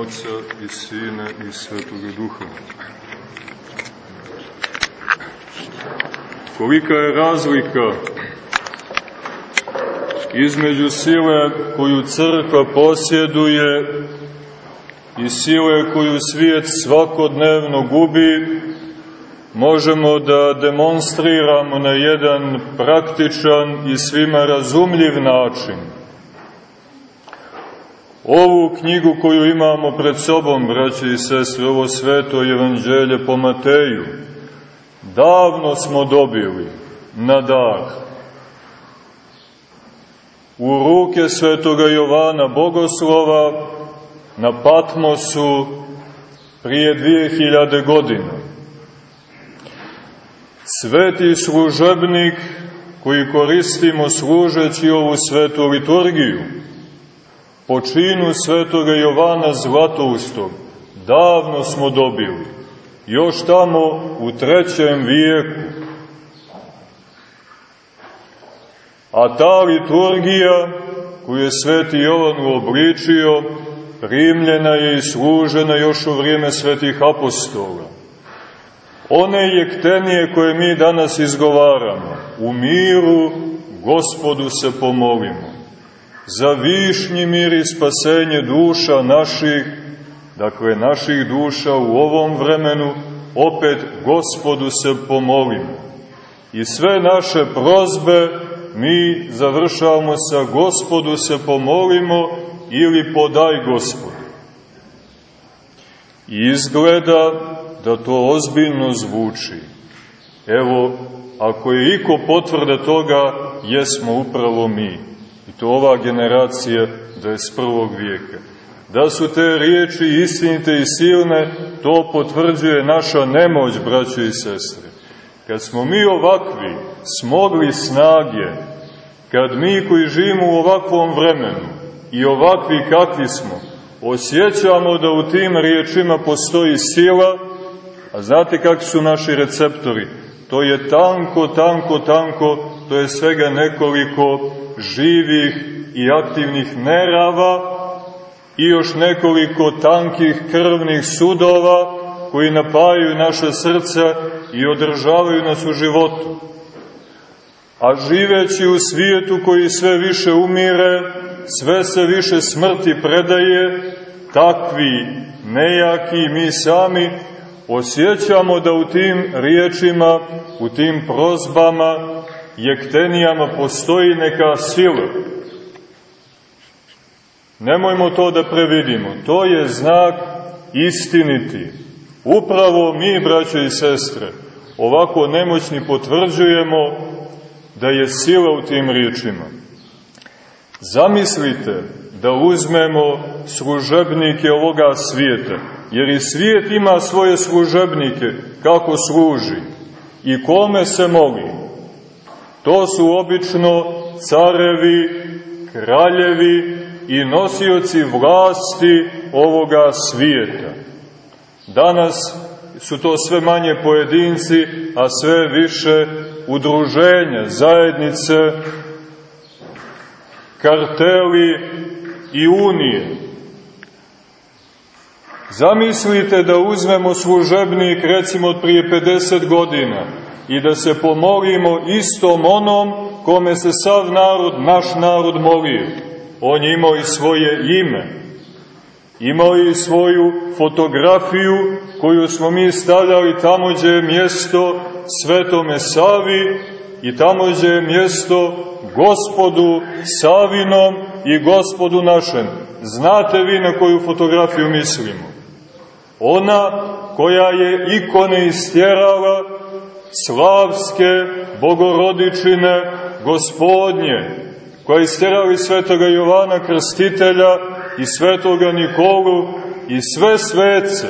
Oca i Sina i Svetoga Duha. Kolika je razlika između sile koju crkva posjeduje i sile koju svijet svakodnevno gubi, možemo da demonstriramo na jedan praktičan i svima razumljiv način. Ovu knjigu koju imamo pred sobom, braće i sestre, ovo sveto evanđelje po Mateju, davno smo dobili na dar. U ruke svetoga Jovana Bogoslova na Patmosu prije 2000 godina. Sveti služebnik koji koristimo služeći ovu svetu liturgiju, po činu svetoga Jovana Zlatoustog, davno smo dobili, još tamo u trećem vijeku. A ta liturgija koju je sveti Jovan uobličio, primljena je i služena još u vrijeme svetih apostola. One jektenije koje mi danas izgovaramo, u miru gospodu se pomolimo za višnji mir i spasenje duša naših, dakle naših duša u ovom vremenu, opet gospodu se pomolimo. I sve naše prozbe mi završavamo sa gospodu se pomolimo ili podaj gospodu. I izgleda da to ozbiljno zvuči. Evo, ako je iko potvrda toga, jesmo upravo mi. To ova generacija 21. vijeka. Da su te riječi istinite i silne, to potvrđuje naša nemoć, braćo i sestre. Kad smo mi ovakvi smogli snage, kad mi koji živimo u ovakvom vremenu i ovakvi kakvi smo, osjećamo da u tim riječima postoji sila, a znate kakvi su naši receptori? To je tanko, tanko, tanko, to je svega nekoliko živih i aktivnih nerava i još nekoliko tankih krvnih sudova koji napajaju naše srca i održavaju nas u životu. A živeći u svijetu koji sve više umire, sve se više smrti predaje, takvi, nejaki, mi sami, osjećamo da u tim riječima, u tim prozbama, jektenijama postoji neka sila. Nemojmo to da previdimo. To je znak istiniti. Upravo mi, braće i sestre, ovako nemoćni potvrđujemo da je sila u tim riječima. Zamislite da uzmemo služebnike ovoga svijeta, jer i svijet ima svoje služebnike, kako služi i kome se moli. To su obično carevi, kraljevi i nosioci vlasti ovoga svijeta. Danas su to sve manje pojedinci, a sve više udruženja, zajednice, karteli i unije. Zamislite da uzmemo služebnik recimo od prije 50 godina i da se pomolimo istom onom kome se sav narod, naš narod molio. On je imao i svoje ime, imao i svoju fotografiju koju smo mi stavljali tamo gdje je mjesto Svetome Savi i tamo gdje je mjesto gospodu Savinom i gospodu našem. Znate vi na koju fotografiju mislimo? Ona koja je ikone istjerala slavske bogorodičine gospodnje, koja isterali svetoga Jovana Krstitelja i svetoga Nikolu i sve svece.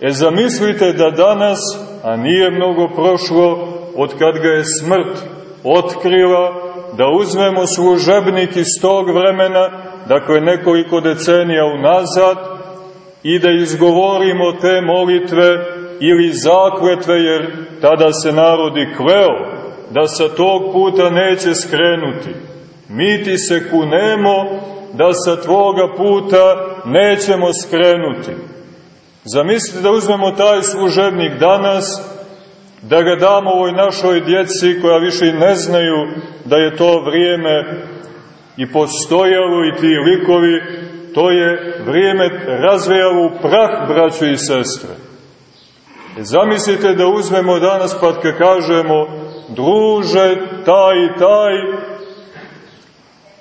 E zamislite da danas, a nije mnogo prošlo, od kad ga je smrt otkrila, da uzmemo služebnik iz tog vremena, dakle nekoliko decenija unazad, i da izgovorimo te molitve ili zakletve, jer tada se narodi kleo da sa tog puta neće skrenuti. Mi ti se kunemo da sa tvoga puta nećemo skrenuti. Zamislite da uzmemo taj služebnik danas, da ga damo ovoj našoj djeci koja više i ne znaju da je to vrijeme i postojalo i ti likovi, to je vrijeme razvejalo u prah, braćo i sestre. Zamislite da uzmemo danas pa kad kažemo druže, taj taj,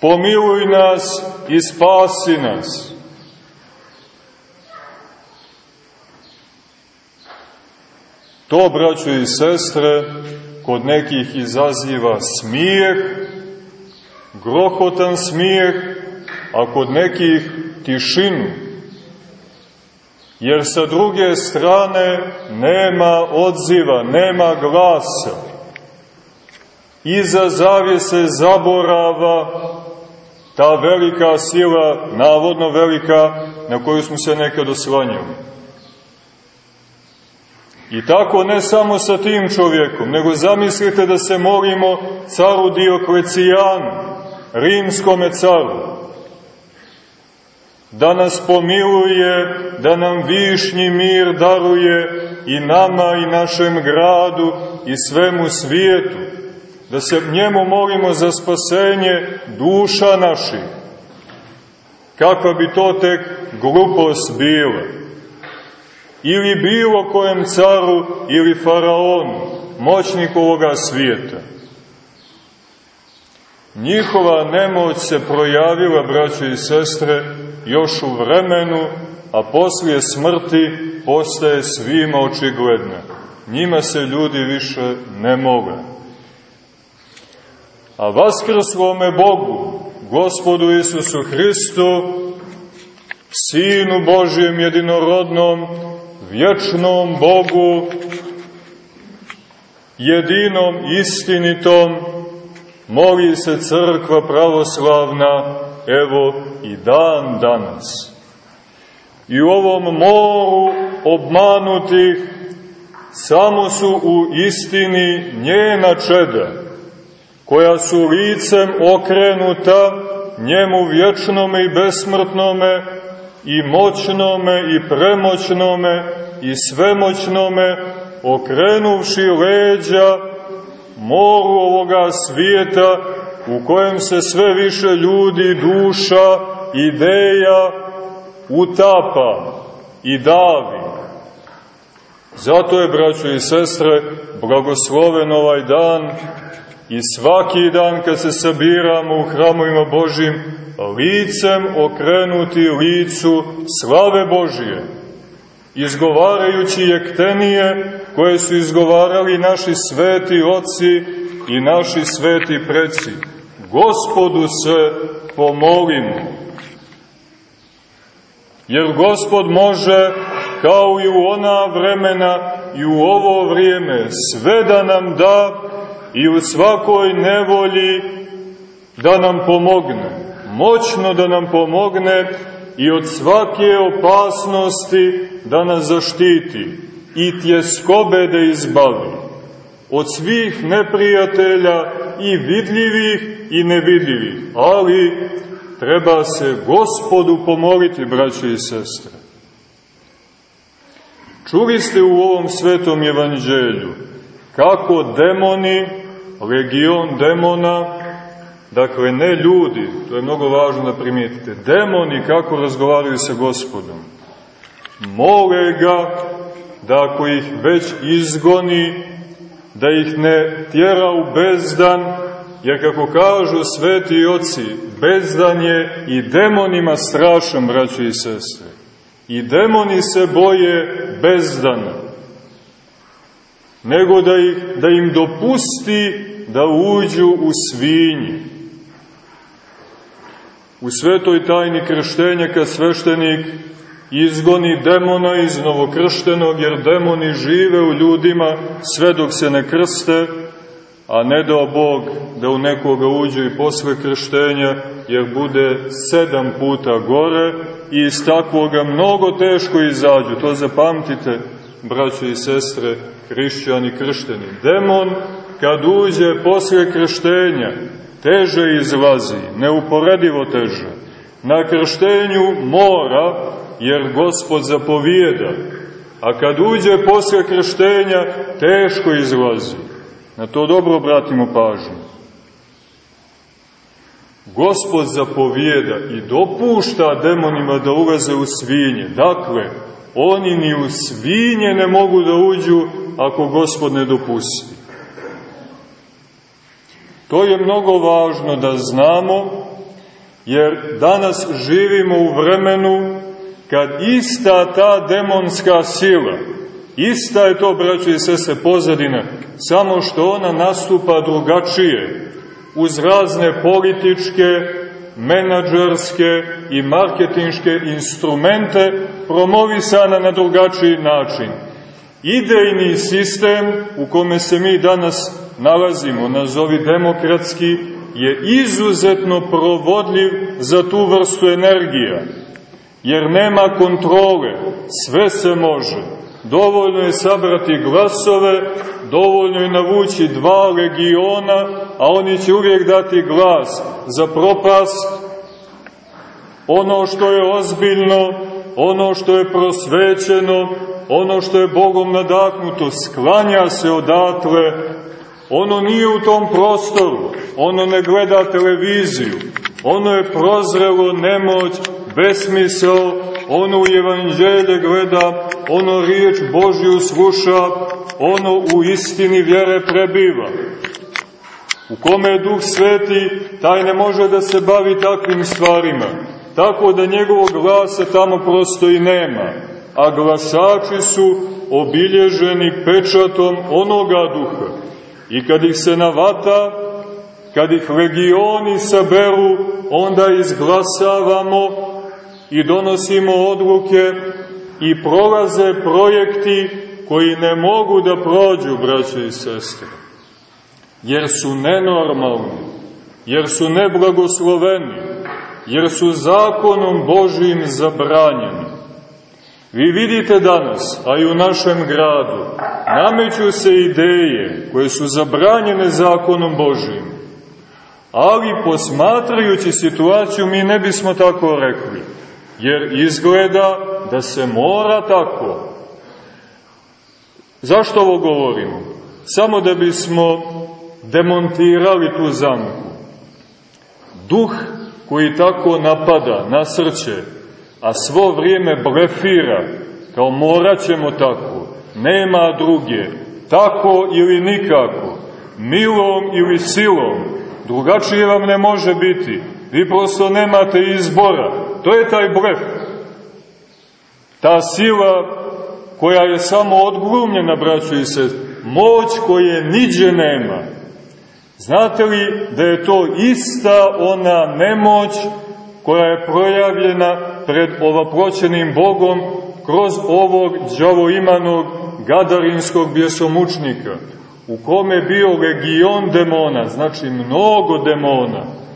pomiluj nas i spasi nas. To, braćo i sestre, kod nekih izaziva smijeh, grohotan smijeh, a kod nekih tišinu. Jer sa druge strane nema odziva, nema glasa. Iza zavijese zaborava ta velika sila, navodno velika, na koju smo se nekad oslanjali. I tako ne samo sa tim čovjekom, nego zamislite da se molimo caru Dioklecijanu, rimskome caru, da nas pomiluje, da nam višnji mir daruje i nama i našem gradu i svemu svijetu, da se njemu molimo za spasenje duša naših. Kakva bi to tek glupost bila? Ili bilo kojem caru ili faraonu, moćniku ovoga svijeta. Njihova nemoć se projavila, braće i sestre, još u vremenu, a poslije smrti postaje svima očigledna. Njima se ljudi više ne mogu a vaskrslome Bogu, Gospodu Isusu Hristu, Sinu Božijem jedinorodnom, vječnom Bogu, jedinom istinitom, moli se crkva pravoslavna, evo i dan danas. I u ovom moru obmanutih samo su u istini njena čeda, koja su licem okrenuta njemu vječnome i besmrtnome i moćnome i premoćnome i svemoćnome, okrenuvši leđa moru ovoga svijeta u kojem se sve više ljudi, duša, ideja utapa i davi. Zato je, braćo i sestre, blagosloven ovaj dan I svaki dan kad se sabiramo u hramovima Božim, licem okrenuti licu slave Božije, izgovarajući jektenije koje su izgovarali naši sveti oci i naši sveti preci. Gospodu se pomolimo. Jer Gospod može, kao i u ona vremena i u ovo vrijeme, sve da nam da i u svakoj nevolji da nam pomogne, moćno da nam pomogne i od svake opasnosti da nas zaštiti i tjeskobe da izbavi, od svih neprijatelja i vidljivih i nevidljivih, ali treba se gospodu pomoliti, braće i sestre. Čuli ste u ovom svetom evanđelju kako demoni legion demona, dakle ne ljudi, to je mnogo važno da primijetite, demoni kako razgovaraju sa gospodom. Mole ga da ako ih već izgoni, da ih ne tjera u bezdan, jer kako kažu sveti oci, bezdan je i demonima strašan, braći i sestre. I demoni se boje bezdana nego da, ih, da im dopusti da uđu u svinji. U svetoj tajni krštenja kad sveštenik izgoni demona iz novokrštenog, jer demoni žive u ljudima sve dok se ne krste, a ne dao Bog da u nekoga uđe i posle krštenja, jer bude sedam puta gore i iz takvoga mnogo teško izađu. To zapamtite, braćo i sestre, hrišćani kršteni. Demon, kad uđe posle krštenja, teže izlazi, neuporedivo teže. Na krštenju mora, jer Gospod zapovijeda, a kad uđe posle krštenja, teško izlazi. Na to dobro obratimo pažnju. Gospod zapovijeda i dopušta demonima da ulaze u svinje. Dakle, oni ni u svinje ne mogu da uđu ako Gospod ne dopusti. To je mnogo važno da znamo, jer danas živimo u vremenu kad ista ta demonska sila, ista je to, braćo i sese, pozadina, samo što ona nastupa drugačije, uz razne političke, menadžerske i marketinške instrumente promovisana na drugačiji način. Idejni sistem u kome se mi danas nalazimo, nazovi demokratski, je izuzetno provodljiv za tu vrstu energija, jer nema kontrole, sve se može. Dovoljno je sabrati glasove, dovoljno je navući dva legiona, a oni će uvijek dati glas za propast, ono što je ozbiljno, ono što je prosvećeno, ono što je Bogom nadahnuto, sklanja se odatle, ono nije u tom prostoru, ono ne gleda televiziju, ono je prozrelo nemoć, besmisao, ono u evanđelje gleda, ono riječ Božju sluša, ono u istini vjere prebiva. U kome je Duh Sveti, taj ne može da se bavi takvim stvarima, tako da njegovog glasa tamo prosto i nema, a glasači su obilježeni pečatom onoga duha. I kad ih se navata, kad ih legioni saberu, onda izglasavamo i donosimo odluke i prolaze projekti koji ne mogu da prođu, braće i sestre, jer su nenormalni, jer su neblagosloveni, jer su zakonom Božijim zabranjeni. Vi vidite danas, a i u našem gradu, nameću se ideje koje su zabranjene zakonom Božijim. Ali posmatrajući situaciju mi ne bismo tako rekli, jer izgleda da se mora tako. Zašto ovo govorimo? Samo da bismo demontirali tu zamku. Duh koji tako napada na srce, a svo vrijeme blefira, kao morat ćemo tako, nema druge, tako ili nikako, milom ili silom, drugačije vam ne može biti, vi prosto nemate izbora, to je taj blef. Ta sila koja je samo odglumljena, braćo i se, moć koje niđe nema. Znate li da je to ista ona nemoć koja je projavljena pred ovaproćenim Bogom kroz ovog džavoimanog gadarinskog bjesomučnika, u kome bio legion demona, znači mnogo demona.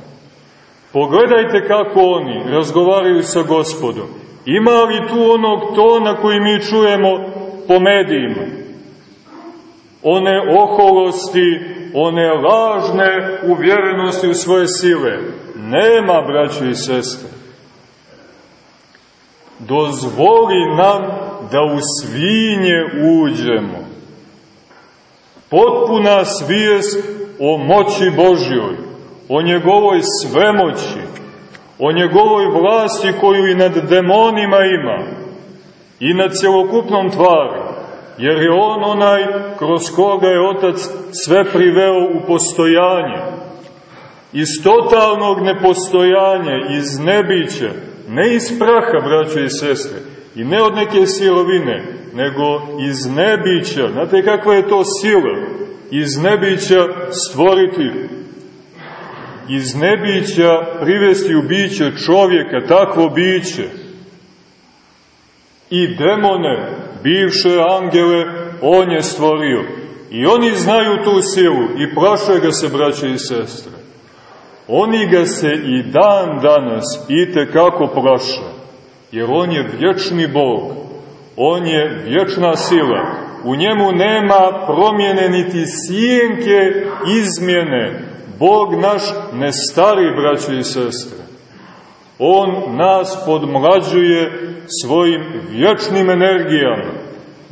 Pogledajte kako oni razgovaraju sa gospodom. Ima li tu onog tona koji mi čujemo po medijima? One oholosti, one lažne uvjerenosti u svoje sile. Nema, braćo i sestre. Dozvoli nam da u svinje uđemo. Potpuna svijest o moći Božjoj, o njegovoj svemoći, o njegovoj vlasti koju i nad demonima ima i nad celokupnom tvari, jer je on onaj kroz koga je Otac sve priveo u postojanje. Iz totalnog nepostojanja, iz nebića, ne iz praha, braćo i sestre, i ne od neke silovine, nego iz nebića. Znate kakva je to sila? Iz nebića stvoriti iz nebića privesti u biće čovjeka, takvo biće. I demone, bivše angele, on je stvorio. I oni znaju tu silu i plaše ga se, braće i sestre. Oni ga se i dan danas i kako plaše, jer on je vječni Bog, on je vječna sila, u njemu nema promjene niti sjenke izmjene, Bog naš ne stari, braćo i sestre. On nas podmlađuje svojim vječnim energijama,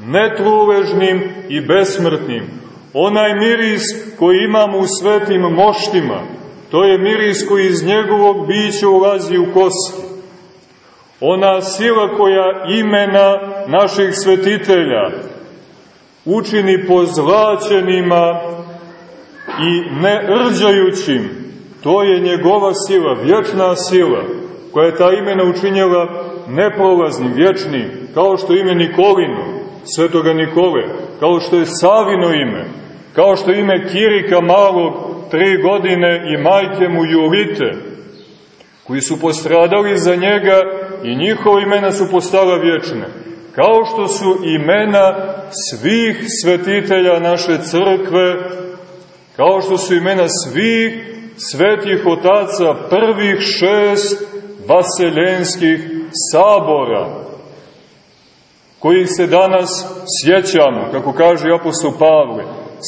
netruležnim i besmrtnim. Onaj miris koji imamo u svetim moštima, to je miris koji iz njegovog bića ulazi u kosti. Ona sila koja imena naših svetitelja učini pozlačenima i nerđajućim, to je njegova sila, vječna sila, koja je ta imena učinjela neprolaznim, vječnim, kao što ime Nikolino, svetoga Nikole, kao što je Savino ime, kao što ime Kirika malog, tri godine i majke mu Julite, koji su postradali za njega i njihova imena su postala vječne, kao što su imena svih svetitelja naše crkve, kao što su imena svih svetih otaca prvih šest vaseljenskih sabora, kojih se danas sjećamo, kako kaže apostol Pavle,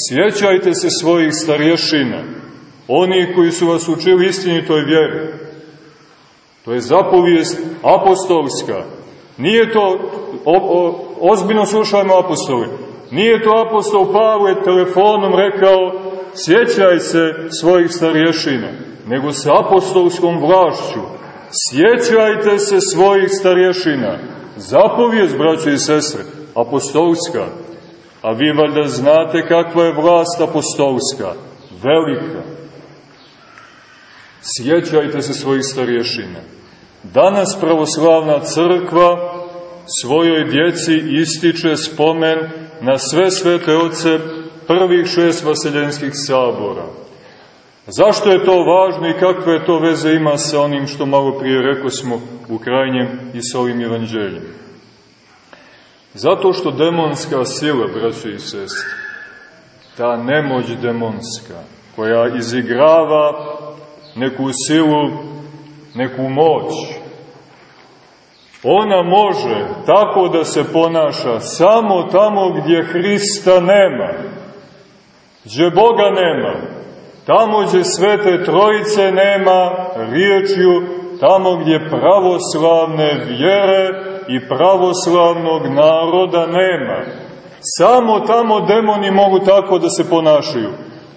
sjećajte se svojih starješina, onih koji su vas učili istinitoj vjeri. To je zapovijest apostolska. Nije to, o, o, ozbiljno slušajmo apostoli, nije to apostol Pavle telefonom rekao sjećaj se svojih starješina, nego sa apostolskom vlašću. Sjećajte se svojih starješina. Zapovijest, braćo i sestre, apostolska. A vi valjda znate kakva je vlast apostolska. Velika. Sjećajte se svojih starješina. Danas pravoslavna crkva svojoj djeci ističe spomen na sve svete oce prvih šest vaseljenskih sabora. Zašto je to važno i kakve to veze ima sa onim što malo prije rekao smo u krajnjem i sa ovim evanđeljem? Zato što demonska sila, braćo i sestre, ta nemoć demonska, koja izigrava neku silu, neku moć, ona može tako da se ponaša samo tamo gdje Hrista nema, gdje Boga nema, tamo gdje Svete Trojice nema riječju, tamo gdje pravoslavne vjere i pravoslavnog naroda nema. Samo tamo demoni mogu tako da se ponašaju.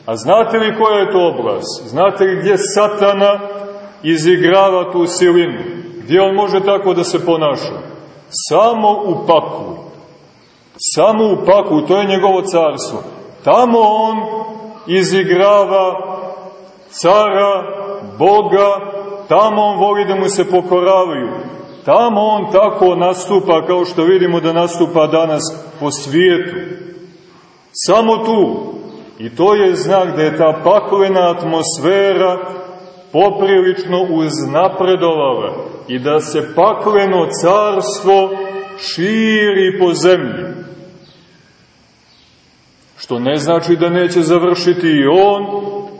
A znate li koja je to oblast? Znate li gdje satana izigrava tu silinu? Gdje on može tako da se ponaša? Samo u paklu. Samo u paklu, to je njegovo carstvo. Tamo on izigrava cara, Boga, tamo on voli da mu se pokoravaju. Tamo on tako nastupa kao što vidimo da nastupa danas po svijetu. Samo tu. I to je znak da je ta paklena atmosfera poprilično uznapredovala i da se pakleno carstvo širi po zemlji. Što ne znači da neće završiti i on,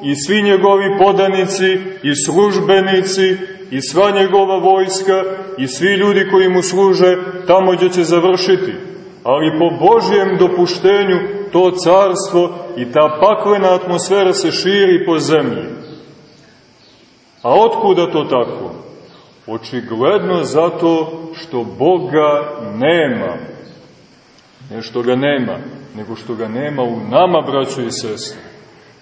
i svi njegovi podanici, i službenici, i sva njegova vojska, i svi ljudi koji mu služe, tamo gdje će završiti. Ali po Božjem dopuštenju to carstvo i ta paklena atmosfera se širi po zemlji. A otkuda to tako? Očigledno zato što Boga nema. Ne što ga nema, nego što ga nema u nama, braćo i sestre.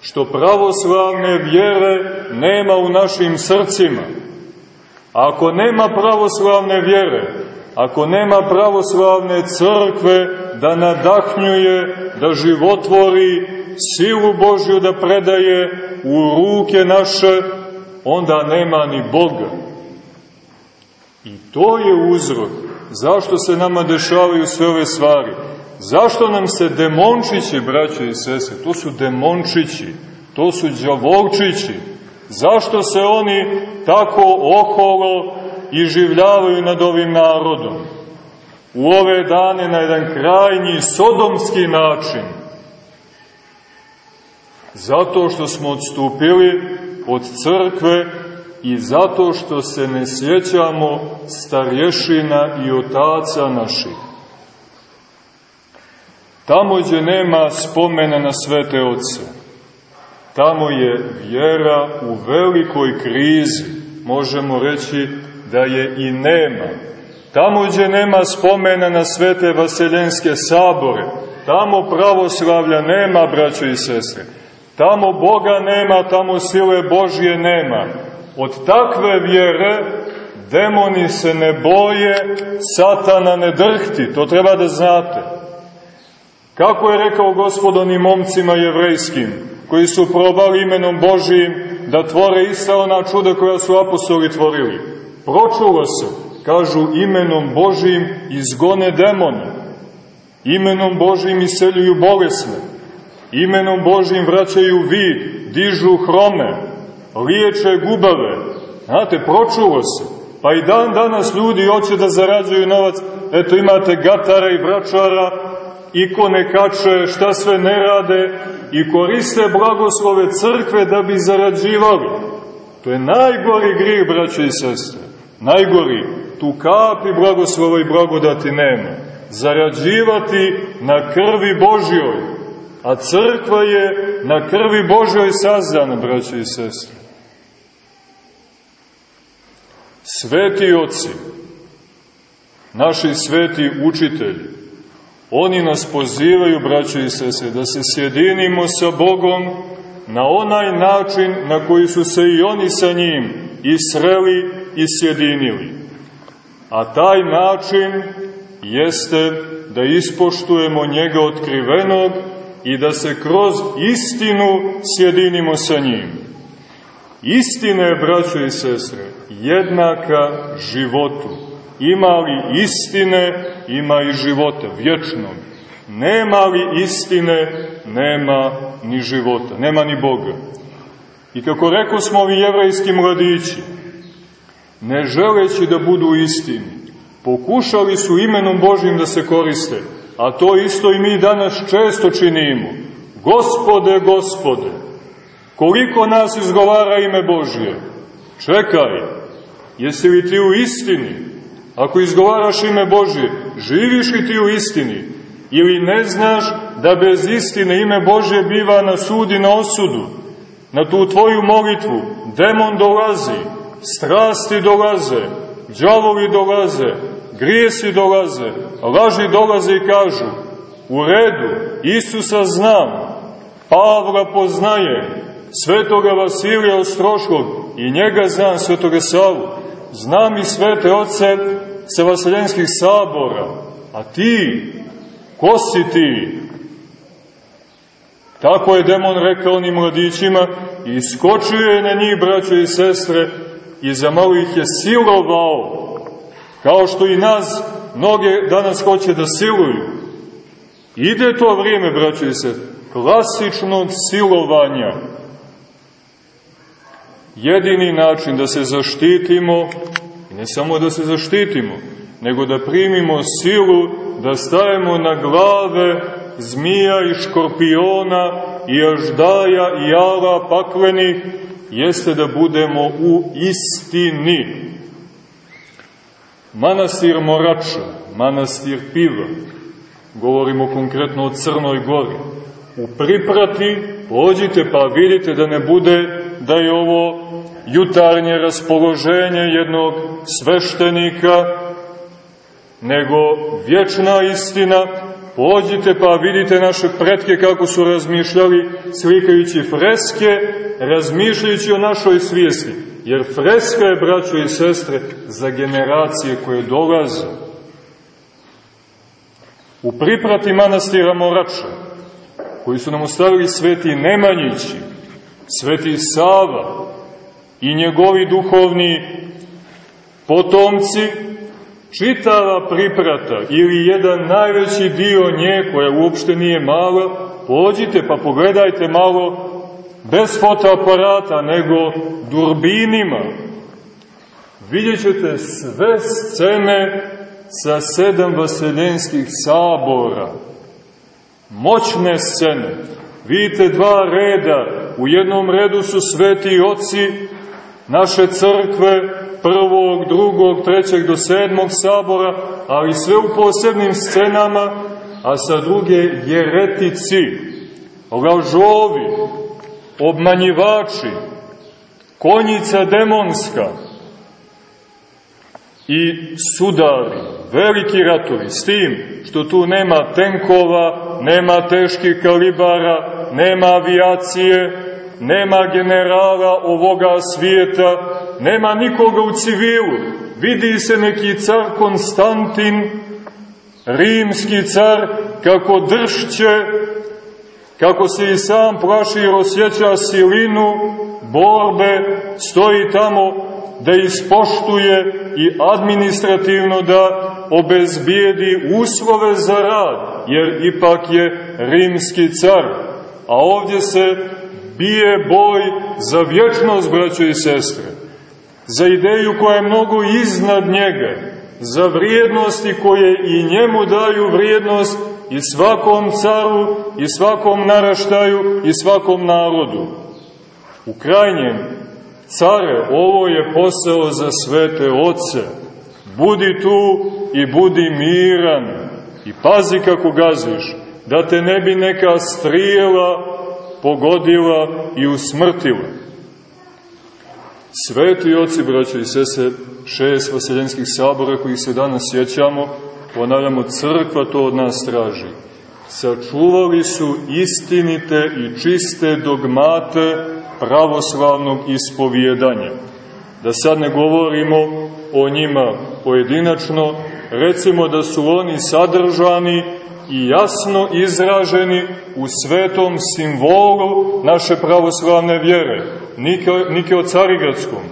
Što pravoslavne vjere nema u našim srcima. A ako nema pravoslavne vjere, ako nema pravoslavne crkve da nadahnjuje, da životvori, silu Božju da predaje u ruke naše, onda nema ni Boga. I to je uzrok zašto se nama dešavaju sve ove stvari. Zašto nam se demončići, braće i sese, to su demončići, to su džavolčići, zašto se oni tako oholo življavaju nad ovim narodom? U ove dane na jedan krajnji sodomski način. Zato što smo odstupili od crkve i zato što se ne sjećamo starješina i otaca naših. Tamo gdje nema spomena na svete oce, Tamo je vjera u velikoj krizi. Možemo reći da je i nema. Tamo gdje nema spomena na svete vaseljenske sabore, tamo pravoslavlja nema, braćo i sestre. Tamo Boga nema, tamo sile Božje nema. Od takve vjere demoni se ne boje, satana ne drhti, to treba da znate. Kako je rekao gospod onim momcima jevrejskim, koji su probali imenom Božijim da tvore ista ona čuda koja su apostoli tvorili? Pročulo se, kažu imenom Božijim izgone demone, imenom Božijim iseljuju bolesne, imenom Božijim vraćaju vid, dižu hrome, liječe gubave. Znate, pročulo se. Pa i dan danas ljudi hoće da zarađuju novac, eto imate gatara i bračara, ikone kače, šta sve ne rade i koriste blagoslove crkve da bi zarađivali. To je najgori grih, braće i sestre. Najgori. Tu kapi blagoslova i blagodati nema. Zarađivati na krvi Božjoj. A crkva je na krvi Božjoj sazdana, braće i sestre. Sveti oci, naši sveti učitelji, oni nas pozivaju, braćo i sese, da se sjedinimo sa Bogom na onaj način na koji su se i oni sa njim i sreli i sjedinili. A taj način jeste da ispoštujemo njega otkrivenog i da se kroz istinu sjedinimo sa njim. Istina je, braćo i sestre, jednaka životu. Ima li istine, ima i života, vječnog. Nema li istine, nema ni života, nema ni Boga. I kako rekao smo ovi jevrajski mladići, ne želeći da budu istini, pokušali su imenom Božim da se koriste, a to isto i mi danas često činimo. Gospode, gospode, koliko nas izgovara ime Božje? Čekaj, jesi li ti u istini? Ako izgovaraš ime Božje, živiš li ti u istini? Ili ne znaš da bez istine ime Božje biva na sud i na osudu? Na tu tvoju molitvu demon dolazi, strasti dolaze, džavovi dolaze, grijesi dolaze, laži dolaze i kažu, u redu, Isusa znam, Pavla poznaje, svetoga Vasilija Ostroškog i njega znam, svetoga Savu, znam i svete oce sa vaseljenskih sabora, a ti, ko si ti? Tako je demon rekao onim mladićima i skočio je na njih, braćo i sestre, i za malo ih je silovao, kao što i nas mnoge danas hoće da siluju. Ide to vrijeme, braćo i sestre, klasičnog silovanja. Jedini način da se zaštitimo, i ne samo da se zaštitimo, nego da primimo silu, da stajemo na glave zmija i škorpiona i aždaja i jala pakleni, jeste da budemo u istini. Manastir Morača, manastir Piva, govorimo konkretno o Crnoj gori, u priprati pođite pa vidite da ne bude da je ovo jutarnje raspoloženje jednog sveštenika, nego vječna istina, pođite pa vidite naše pretke kako su razmišljali slikajući freske, razmišljajući o našoj svijesti. Jer freska je, braćo i sestre, za generacije koje dolaze. U priprati manastira Morača, koji su nam ostavili sveti Nemanjići, sveti Sava i njegovi duhovni potomci, čitava priprata ili jedan najveći dio nje, koja uopšte nije mala, pođite pa pogledajte malo bez fotoaparata, nego durbinima. Vidjet ćete sve scene sa sedam vaseljenskih sabora. Moćne scene. Vidite dva reda. U jednom redu su sveti oci naše crkve, prvog, drugog, trećeg do sedmog sabora, ali sve u posebnim scenama, a sa druge jeretici, lažovi, obmanjivači, konjica demonska i sudari, veliki ratovi, s tim što tu nema tenkova, nema teških kalibara, nema avijacije, nema generala ovoga svijeta, nema nikoga u civilu, vidi se neki car Konstantin, rimski car, kako dršće, kako se i sam plaši i osjeća silinu borbe, stoji tamo da ispoštuje i administrativno da obezbijedi uslove za rad, jer ipak je rimski car. A ovdje se bije boj za vječnost, braćo i sestre, za ideju koja je mnogo iznad njega, za vrijednosti koje i njemu daju vrijednost i svakom caru, i svakom naraštaju, i svakom narodu. U krajnjem, care, ovo je posao za svete oce. Budi tu i budi miran. I pazi kako gaziš, da te ne bi neka strijela pogodila i usmrtila. Sveti oci, braćo i sese, šest vaseljenskih sabora kojih se danas sjećamo, ponavljamo, crkva to od nas traži. Sačuvali su istinite i čiste dogmate pravoslavnog ispovjedanja. Da sad ne govorimo o njima pojedinačno, recimo da su oni sadržani i jasno izraženi u svetom simbolu naše pravoslavne vjere, Nike, o Carigradskom,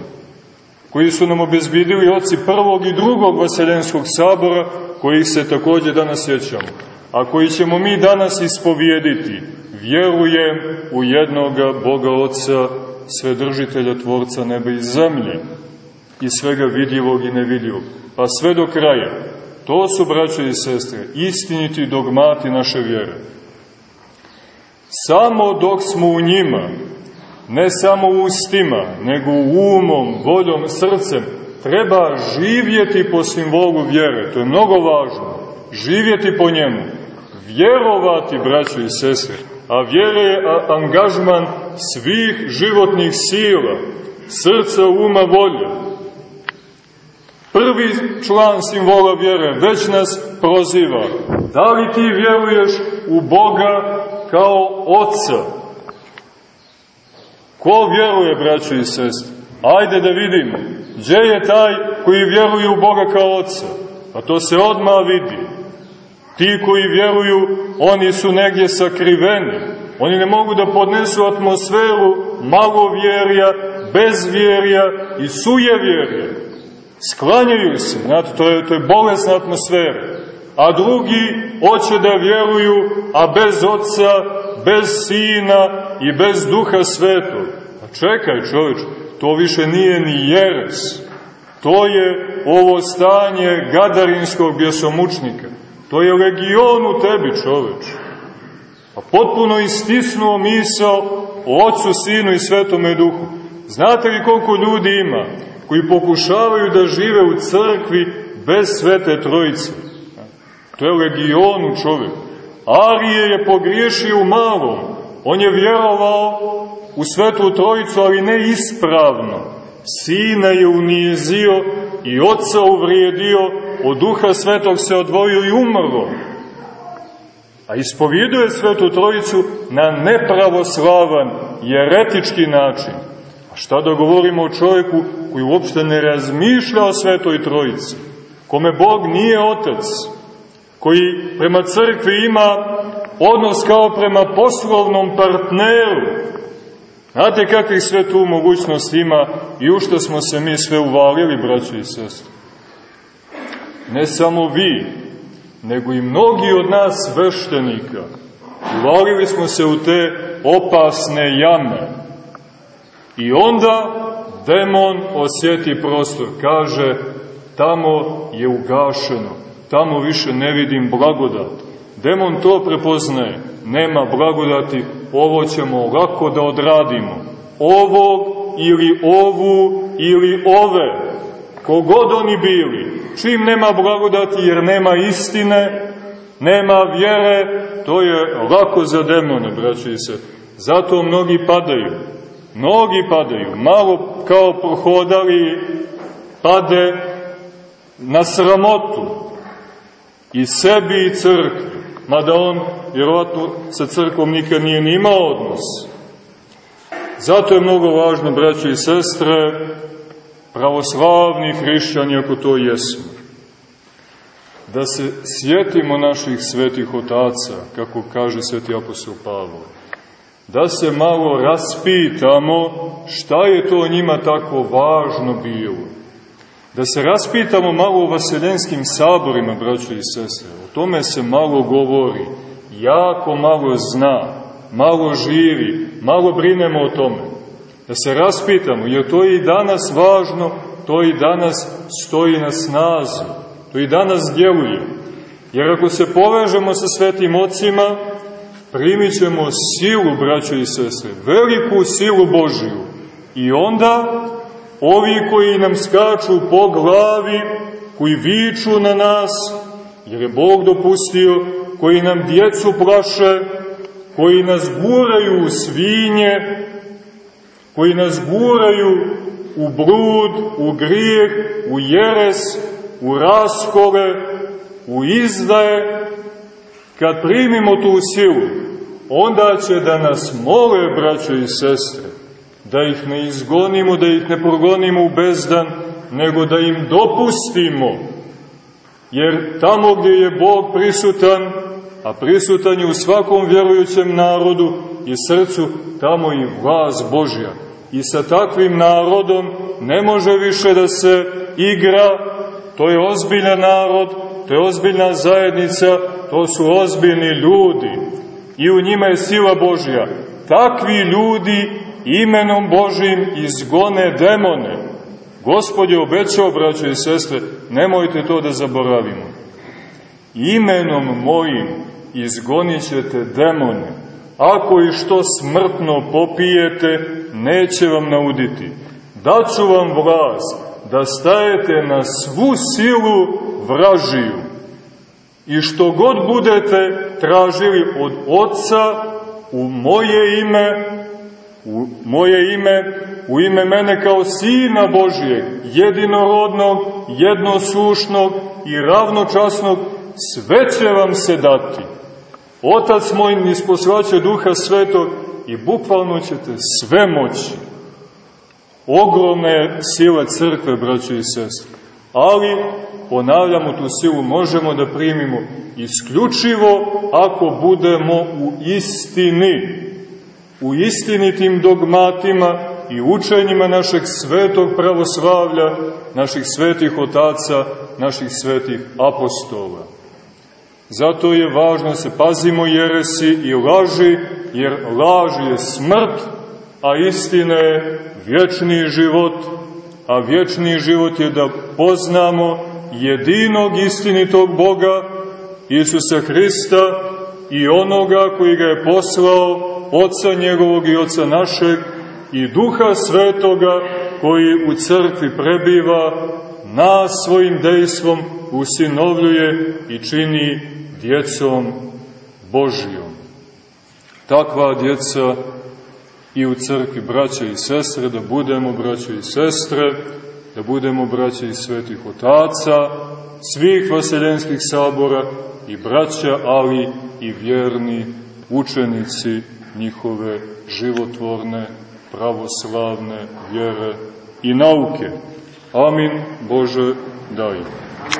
koji su nam obezbidili oci prvog i drugog vaseljenskog sabora, kojih se takođe danas sjećamo, a koji ćemo mi danas ispovijediti, vjerujem u jednoga Boga Otca, svedržitelja Tvorca neba i zemlje, i svega vidljivog i nevidljivog, pa sve do kraja. To su, braćo i sestre, istiniti dogmati naše vjere. Samo dok smo u njima, ne samo ustima, nego umom, voljom, srcem, treba živjeti po simbolu vjere. To je mnogo važno. Živjeti po njemu. Vjerovati, braćo i sestre. A vjere je angažman svih životnih sila, srca, uma, volje. Prvi član simbola vjere već nas proziva. Da li ti vjeruješ u Boga kao Otca? Ko vjeruje, braćo i sestre? Ajde da vidimo. Gdje je taj koji vjeruje u Boga kao Otca? A to se odmah vidi. Ti koji vjeruju, oni su negdje sakriveni. Oni ne mogu da podnesu atmosferu malovjerja, bezvjerja i sujevjerja. Sklanjaju se, znate, to je, to je bolesna atmosfera. A drugi hoće da vjeruju, a bez Otca, bez Sina i bez Duha Svetog. Pa čekaj čovječ, to više nije ni jeres. To je ovo stanje gadarinskog bjesomučnika. To je legion u tebi čoveč. A potpuno istisnuo misao o Otcu, Sinu i Svetome Duhu. Znate li koliko ljudi ima koji pokušavaju da žive u crkvi bez Svete Trojice? To je legion u čovjeku. Arije je pogriješio u malom. On je vjerovao u Svetu Trojicu, ali ne ispravno. Sina je unizio i oca uvrijedio, od duha svetog se odvojio i umrlo. A ispovjeduje Svetu Trojicu na nepravoslavan, jeretički način. A šta da govorimo o čovjeku koji uopšte ne razmišlja o Svetoj Trojici, kome Bog nije Otac, koji prema crkvi ima odnos kao prema poslovnom partneru. Znate kakvih sve tu mogućnosti ima i u što smo se mi sve uvalili, braćo i sestri. Ne samo vi, nego i mnogi od nas sveštenika. Uvalili smo se u te opasne jame. I onda demon osjeti prostor, kaže, tamo je ugašeno, tamo više ne vidim blagodat. Demon to prepoznaje, nema blagodati, ovo ćemo lako da odradimo. Ovog ili ovu ili ove, kogod oni bili, čim nema blagodati jer nema istine, nema vjere, to je lako za demone, braći se. Zato mnogi padaju. Mnogi padaju. Malo kao prohodali pade na sramotu i sebi i crkvi. Mada on, vjerovatno, sa crkvom nikad nije ni imao odnos. Zato je mnogo važno, braće i sestre, pravoslavni hrišćani, ako to jesmo, da se sjetimo naših svetih otaca, kako kaže sveti apostol Pavlo, da se malo raspitamo šta je to njima tako važno bilo. Da se raspitamo malo o vaseljenskim saborima, braćo i sestre. O tome se malo govori, jako malo zna, malo živi, malo brinemo o tome. Da se raspitamo, jer to je i danas važno, to i danas stoji na snazi, to i danas djeluje. Jer ako se povežemo sa svetim ocima, primit ćemo silu, braćo i sestre, veliku silu Božiju. I onda ovi koji nam skaču po glavi, koji viču na nas, jer je Bog dopustio, koji nam djecu plaše, koji nas guraju u svinje, koji nas guraju u brud, u grijeh, u jeres, u raskore, u izdaje, kad primimo tu silu, onda će da nas mole, braćo i sestre, da ih ne izgonimo, da ih ne progonimo u bezdan, nego da im dopustimo. Jer tamo gdje je Bog prisutan, a prisutan je u svakom vjerujućem narodu i srcu, tamo i vlaz Božja. I sa takvim narodom ne može više da se igra, to je ozbiljan narod, to je ozbiljna zajednica, to su ozbiljni ljudi i u njima je sila Božja. Takvi ljudi imenom Božim izgone demone. Gospod je obećao, braćo i sestre, nemojte to da zaboravimo. Imenom mojim izgonit ćete demone. Ako i što smrtno popijete, neće vam nauditi. Daću vam vlast da stajete na svu silu vražiju. I što god budete tražili od Otca u moje ime, u moje ime, u ime mene kao Sina Božijeg, jedinorodnog, jednoslušnog i ravnočasnog, sve će vam se dati. Otac moj nisposvaća duha svetog i bukvalno ćete sve moći. Ogromna je sila crkve, braćo i sestre. Ali, ponavljamo tu silu, možemo da primimo isključivo ako budemo u istini, u istinitim dogmatima i učenjima našeg svetog pravoslavlja, naših svetih otaca, naših svetih apostola. Zato je važno da se pazimo jeresi i laži, jer laž je smrt, a istina je vječni život, a vječni život je da poznamo jedinog istinitog Boga, Isusa Hrista i onoga koji ga je poslao, Oca njegovog i Oca našeg, i Duha Svetoga koji u crkvi prebiva, nas svojim dejstvom usinovljuje i čini djecom Božijom. Takva djeca i u crkvi braće i sestre, da budemo braće i sestre, da budemo braće i svetih otaca, svih vaseljenskih sabora i braća, ali i vjerni učenici njihove životvorne, pravoslavne vjere i nauke. Amin Bože daj.